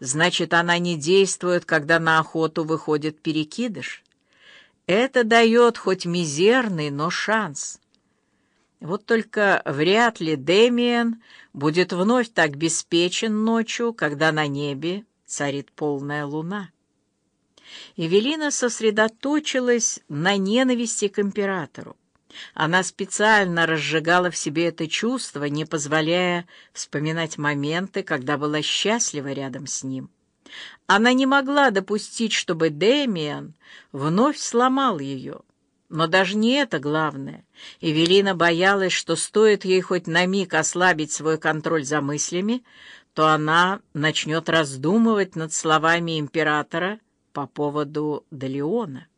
значит, она не действует, когда на охоту выходит перекидыш. Это дает хоть мизерный, но шанс. Вот только вряд ли Дэмиен будет вновь так беспечен ночью, когда на небе царит полная луна. Эвелина сосредоточилась на ненависти к императору. Она специально разжигала в себе это чувство, не позволяя вспоминать моменты, когда была счастлива рядом с ним. Она не могла допустить, чтобы Дэмиан вновь сломал ее. Но даже не это главное. Эвелина боялась, что стоит ей хоть на миг ослабить свой контроль за мыслями, то она начнет раздумывать над словами императора по поводу Далеона.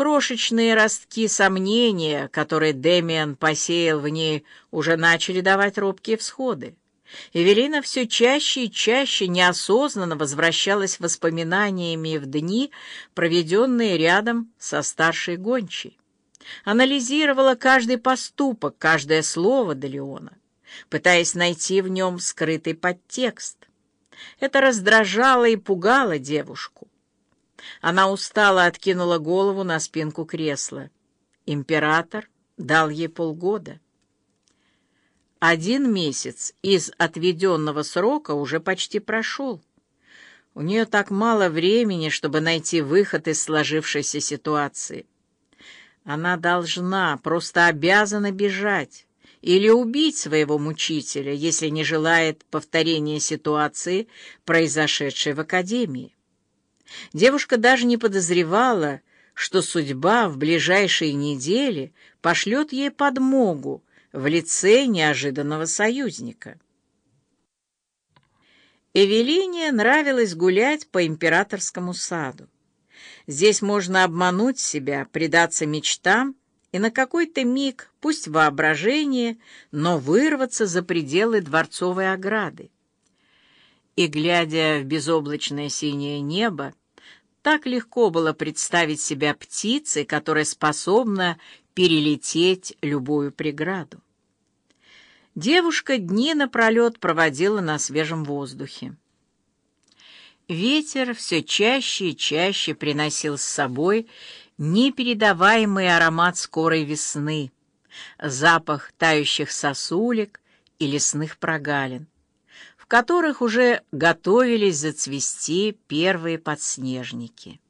Крошечные ростки сомнения, которые Демиан посеял в ней, уже начали давать робкие всходы. Эвелина все чаще и чаще неосознанно возвращалась воспоминаниями в дни, проведенные рядом со старшей гончей. Анализировала каждый поступок, каждое слово Делеона, пытаясь найти в нем скрытый подтекст. Это раздражало и пугало девушку. Она устало откинула голову на спинку кресла. Император дал ей полгода. Один месяц из отведенного срока уже почти прошел. У нее так мало времени, чтобы найти выход из сложившейся ситуации. Она должна, просто обязана бежать или убить своего мучителя, если не желает повторения ситуации, произошедшей в Академии. Девушка даже не подозревала, что судьба в ближайшие недели пошлет ей подмогу в лице неожиданного союзника. Эвелине нравилось гулять по императорскому саду. Здесь можно обмануть себя, предаться мечтам и на какой-то миг, пусть воображение, но вырваться за пределы дворцовой ограды. И, глядя в безоблачное синее небо, так легко было представить себя птицей, которая способна перелететь любую преграду. Девушка дни напролет проводила на свежем воздухе. Ветер все чаще и чаще приносил с собой непередаваемый аромат скорой весны, запах тающих сосулек и лесных прогалин которых уже готовились зацвести первые подснежники.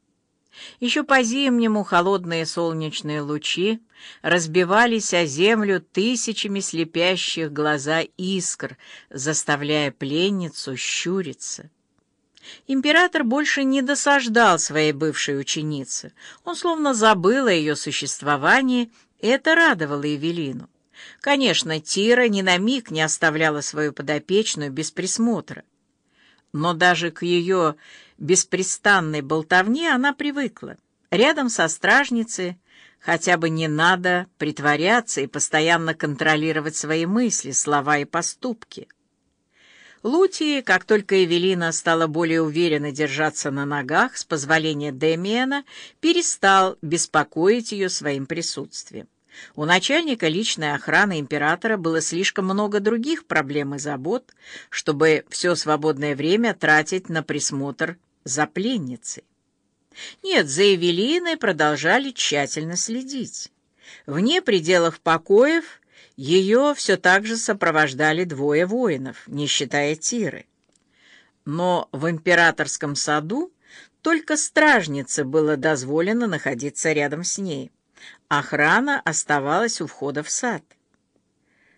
Еще по-зимнему холодные солнечные лучи разбивались о землю тысячами слепящих глаза искр, заставляя пленницу щуриться. Император больше не досаждал своей бывшей ученице. Он словно забыл о ее существовании, и это радовало Евелину. Конечно, Тира ни на миг не оставляла свою подопечную без присмотра. Но даже к ее беспрестанной болтовне она привыкла. Рядом со стражницей хотя бы не надо притворяться и постоянно контролировать свои мысли, слова и поступки. Лути, как только Эвелина стала более уверенно держаться на ногах, с позволения Демиена, перестал беспокоить ее своим присутствием. У начальника личной охраны императора было слишком много других проблем и забот, чтобы все свободное время тратить на присмотр за пленницей. Нет, за Эвелиной продолжали тщательно следить. Вне пределов покоев ее все так же сопровождали двое воинов, не считая Тиры. Но в императорском саду только стражнице было дозволено находиться рядом с ней. Охрана оставалась у входа в сад.